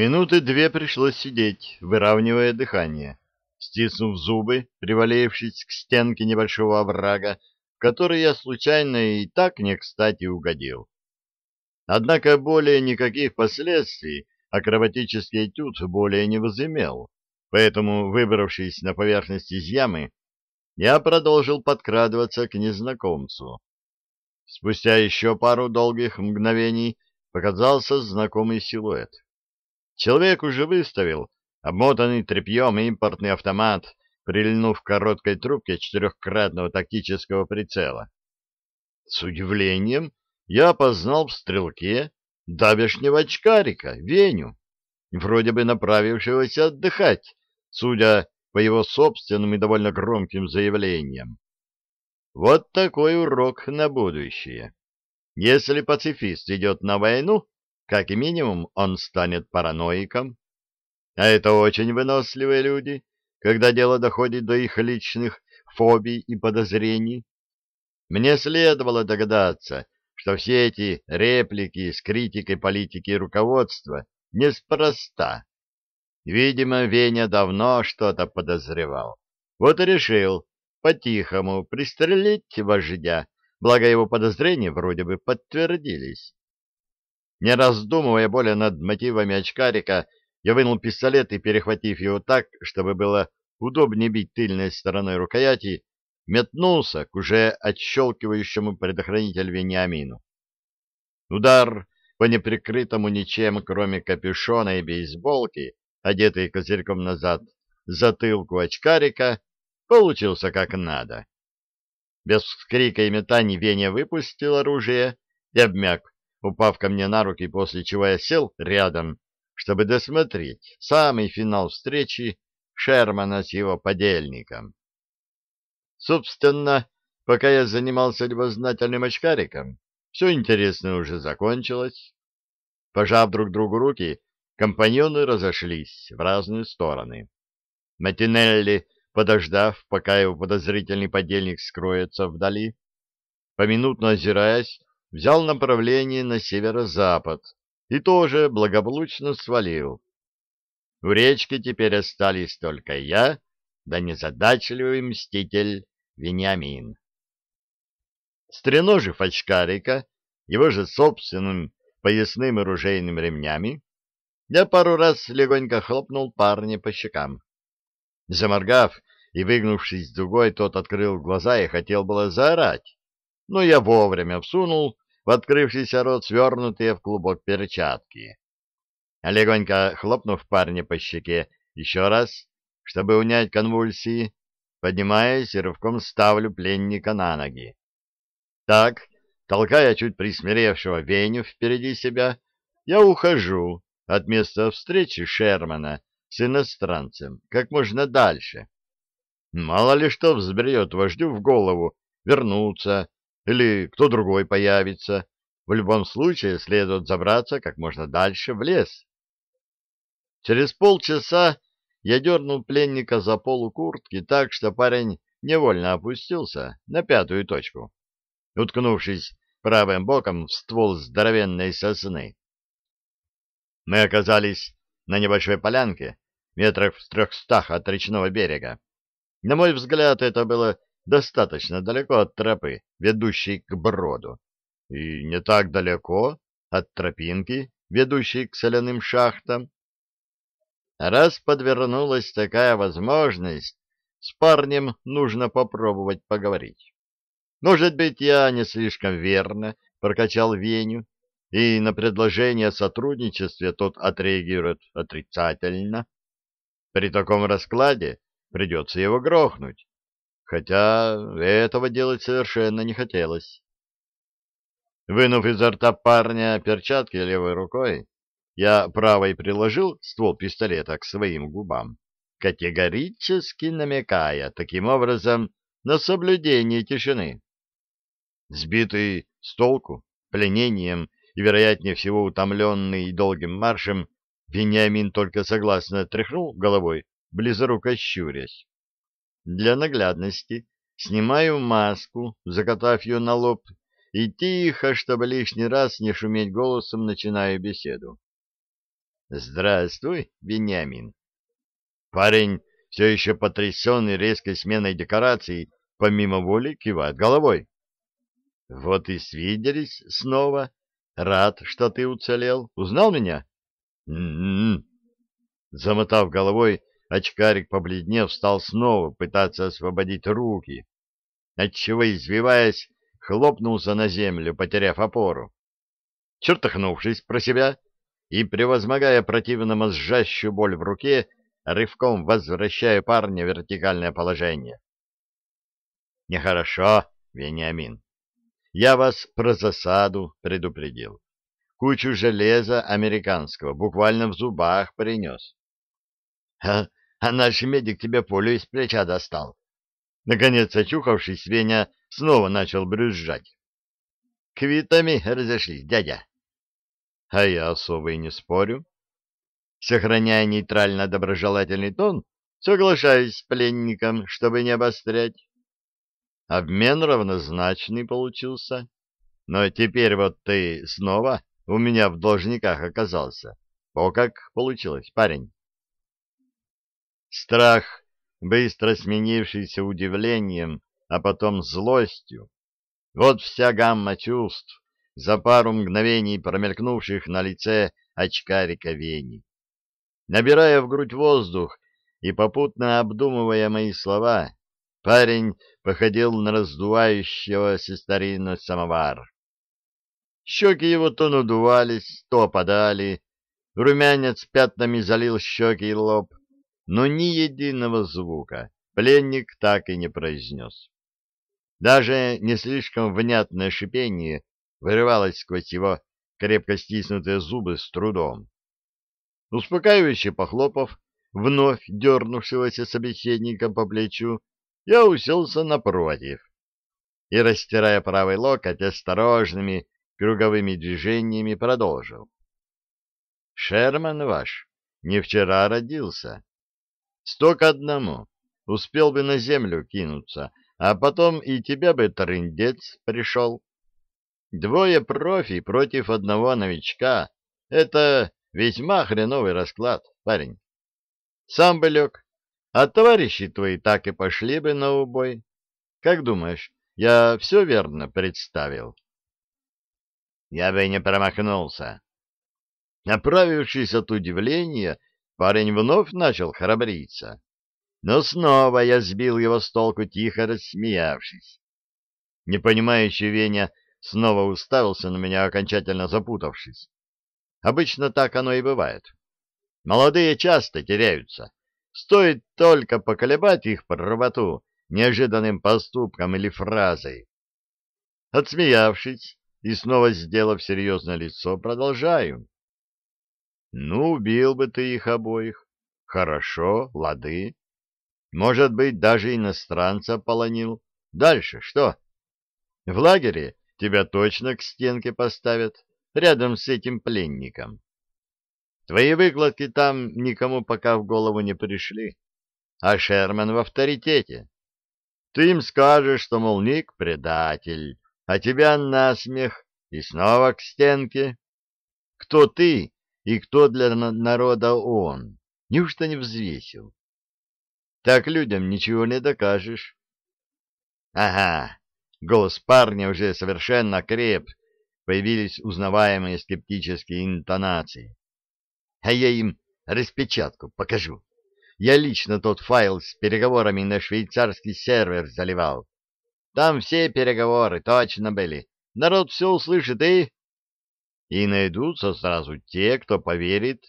Минуты две пришлось сидеть, выравнивая дыхание, стиснув зубы, привалившись к стенке небольшого оврага, в который я случайно и так не кстати угодил. Однако более никаких последствий акробатический этюд более не возымел, поэтому, выбравшись на поверхность из ямы, я продолжил подкрадываться к незнакомцу. Спустя еще пару долгих мгновений показался знакомый силуэт. Человек уже выставил обмотанный тряпьем импортный автомат, прильнув к короткой трубке четырехкратного тактического прицела. С удивлением я опознал в стрелке давешнего очкарика, Веню, вроде бы направившегося отдыхать, судя по его собственным и довольно громким заявлениям. Вот такой урок на будущее. Если пацифист идет на войну, как минимум он станет параноиком. А это очень выносливые люди, когда дело доходит до их личных фобий и подозрений. Мне следовало догадаться, что все эти реплики с критикой политики и руководства неспроста. Видимо, Веня давно что-то подозревал. Вот и решил по-тихому пристрелить вождя, благо его подозрения вроде бы подтвердились. Не раздумывая более над мотивами очкарика, я вынул пистолет и, перехватив его так, чтобы было удобнее бить тыльной стороной рукояти, метнулся к уже отщелкивающему предохранитель Вениамину. Удар по неприкрытому ничем, кроме капюшона и бейсболки, одетый козырьком назад, затылку очкарика, получился как надо. Без вскрика и метаний Веня выпустил оружие и обмяк, упав ко мне на руки, после чего я сел рядом, чтобы досмотреть самый финал встречи Шермана с его подельником. Собственно, пока я занимался любознательным очкариком, все интересное уже закончилось. Пожав друг другу руки, компаньоны разошлись в разные стороны. Матинелли, подождав, пока его подозрительный подельник скроется вдали, поминутно озираясь, взял направление на северо-запад и тоже благополучно свалил. У речки теперь остались только я, да незадачливый мститель Вениамин. Стреножив очкарика, его же собственным поясным и ружейным ремнями, я пару раз легонько хлопнул парня по щекам. Заморгав и выгнувшись дугой, тот открыл глаза и хотел было заорать, но я вовремя всунул в открывшийся рот свернутые в клубок перчатки. Легонько хлопнув парня по щеке еще раз, чтобы унять конвульсии, поднимаясь и рывком ставлю пленника на ноги. Так, толкая чуть присмиревшего Веню впереди себя, я ухожу от места встречи Шермана с иностранцем как можно дальше. Мало ли что взберет вождю в голову вернуться или кто другой появится. В любом случае следует забраться как можно дальше в лес. Через полчаса я дернул пленника за полу куртки так, что парень невольно опустился на пятую точку, уткнувшись правым боком в ствол здоровенной сосны. Мы оказались на небольшой полянке, метрах в трехстах от речного берега. На мой взгляд, это было достаточно далеко от тропы, ведущей к броду, и не так далеко от тропинки, ведущей к соляным шахтам. Раз подвернулась такая возможность, с парнем нужно попробовать поговорить. Может быть, я не слишком верно прокачал Веню, и на предложение о сотрудничестве тот отреагирует отрицательно. При таком раскладе придется его грохнуть хотя этого делать совершенно не хотелось. Вынув изо рта парня перчатки левой рукой, я правой приложил ствол пистолета к своим губам, категорически намекая таким образом на соблюдение тишины. Сбитый с толку, пленением и, вероятнее всего, утомленный долгим маршем, Вениамин только согласно тряхнул головой, близоруко щурясь. Для наглядности снимаю маску, закатав ее на лоб, и тихо, чтобы лишний раз не шуметь голосом, начинаю беседу. Здравствуй, Вениамин. Парень, все еще потрясенный резкой сменой декораций, помимо воли кивает головой. Вот и свиделись снова. Рад, что ты уцелел. Узнал меня? М-м-м. Замотав головой, очкарик, побледнев, стал снова пытаться освободить руки, отчего, извиваясь, хлопнулся на землю, потеряв опору. Чертахнувшись про себя и, превозмогая противно мозжащую боль в руке, рывком возвращая парня в вертикальное положение. Нехорошо, Вениамин. Я вас про засаду предупредил. Кучу железа американского буквально в зубах принес. А, а наш медик тебе пулю из плеча достал. Наконец, очухавшись, Веня снова начал брюзжать. Квитами разошлись, дядя. А я особо и не спорю. Сохраняя нейтрально-доброжелательный тон, соглашаюсь с пленником, чтобы не обострять. Обмен равнозначный получился. Но теперь вот ты снова у меня в должниках оказался. О, как получилось, парень. Страх, быстро сменившийся удивлением, а потом злостью. Вот вся гамма чувств, за пару мгновений промелькнувших на лице очкарика Вени. Набирая в грудь воздух и попутно обдумывая мои слова, Парень походил на раздувающегося старинный самовар. Щеки его то надувались, то опадали, румянец пятнами залил щеки и лоб, но ни единого звука пленник так и не произнес. Даже не слишком внятное шипение вырывалось сквозь его крепко стиснутые зубы с трудом. Успокаивающе похлопав вновь дернувшегося собеседника по плечу, я уселся напротив и, растирая правый локоть, осторожными круговыми движениями продолжил. «Шерман ваш не вчера родился. Сто к одному. Успел бы на землю кинуться, а потом и тебя бы трындец пришел. Двое профи против одного новичка — это весьма хреновый расклад, парень. Сам бы лег, а товарищи твои так и пошли бы на убой. Как думаешь, я все верно представил? Я бы не промахнулся. Направившись от удивления, парень вновь начал храбриться. Но снова я сбил его с толку, тихо рассмеявшись. Непонимающий Веня снова уставился на меня, окончательно запутавшись. Обычно так оно и бывает. Молодые часто теряются, Стоит только поколебать их правоту неожиданным поступком или фразой. Отсмеявшись и снова сделав серьезное лицо, продолжаю. Ну, убил бы ты их обоих. Хорошо, лады. Может быть, даже иностранца полонил. Дальше что? В лагере тебя точно к стенке поставят, рядом с этим пленником. Твои выкладки там никому пока в голову не пришли, а Шерман в авторитете. Ты им скажешь, что, мол, Ник — предатель, а тебя насмех и снова к стенке. Кто ты и кто для народа он? Неужто не взвесил? Так людям ничего не докажешь. Ага, голос парня уже совершенно креп, появились узнаваемые скептические интонации а я им распечатку покажу. Я лично тот файл с переговорами на швейцарский сервер заливал. Там все переговоры точно были. Народ все услышит и... И найдутся сразу те, кто поверит.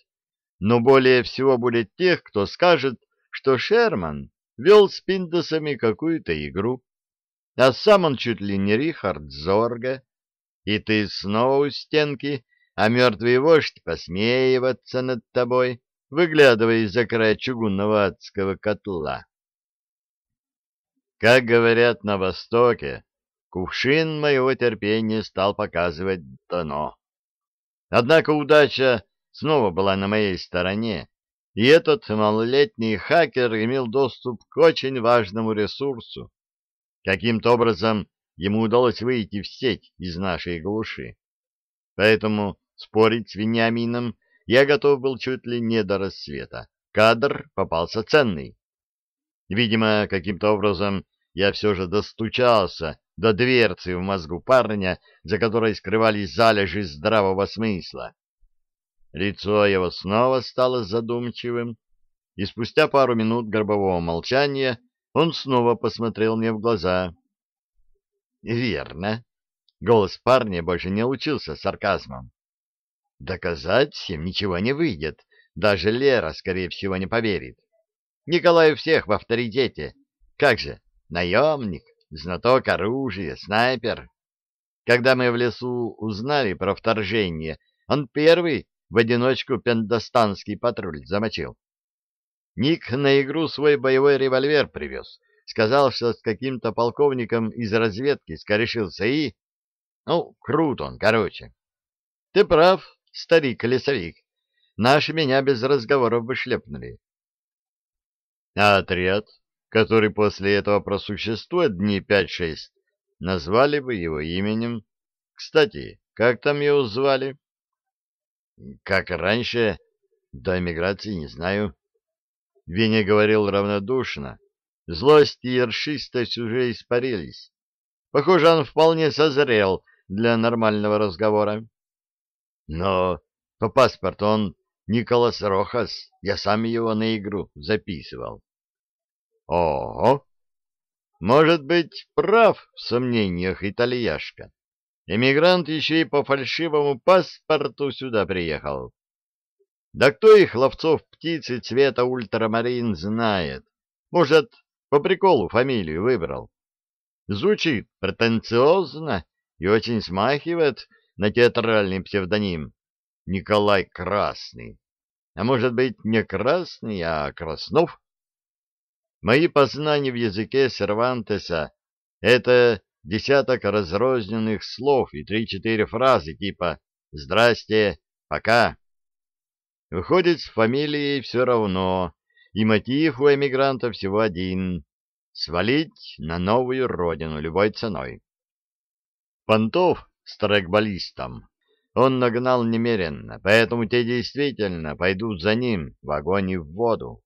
Но более всего будет тех, кто скажет, что Шерман вел с Пиндосами какую-то игру. А сам он чуть ли не Рихард Зорга. И ты снова у стенки а мертвый вождь посмеиваться над тобой, выглядывая из-за края чугунного адского котла. Как говорят на Востоке, кувшин моего терпения стал показывать дно. Однако удача снова была на моей стороне, и этот малолетний хакер имел доступ к очень важному ресурсу. Каким-то образом ему удалось выйти в сеть из нашей глуши. Поэтому Спорить с Вениамином я готов был чуть ли не до рассвета. Кадр попался ценный. Видимо, каким-то образом я все же достучался до дверцы в мозгу парня, за которой скрывались залежи здравого смысла. Лицо его снова стало задумчивым, и спустя пару минут горбового молчания он снова посмотрел мне в глаза. — Верно. Голос парня больше не учился сарказмом. — Доказать им ничего не выйдет. Даже Лера, скорее всего, не поверит. Николай у всех в авторитете. Как же, наемник, знаток оружия, снайпер. Когда мы в лесу узнали про вторжение, он первый в одиночку пендостанский патруль замочил. Ник на игру свой боевой револьвер привез. Сказал, что с каким-то полковником из разведки скорешился и... Ну, крут он, короче. Ты прав, старик-лесовик. Наши меня без разговоров бы шлепнули. А отряд, который после этого просуществует дней пять-шесть, назвали бы его именем. Кстати, как там его звали? Как раньше, до эмиграции не знаю. Веня говорил равнодушно. Злость и ершистость уже испарились. Похоже, он вполне созрел для нормального разговора. Но по паспорту он Николас Рохас, я сам его на игру записывал. Ого! Может быть, прав в сомнениях итальяшка. Эмигрант еще и по фальшивому паспорту сюда приехал. Да кто их, ловцов птицы цвета ультрамарин, знает? Может, по приколу фамилию выбрал? Звучит претенциозно и очень смахивает на театральный псевдоним Николай Красный. А может быть, не Красный, а Краснов? Мои познания в языке Сервантеса — это десяток разрозненных слов и три-четыре фразы типа «Здрасте», «Пока». Выходит, с фамилией все равно, и мотив у эмигранта всего один — свалить на новую родину любой ценой. Понтов с трекболистом он нагнал немеренно, поэтому те действительно пойдут за ним в огонь и в воду.